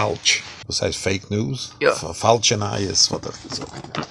falsch. Was heißt Fake News? Ja. Falsche Neues, was er gesagt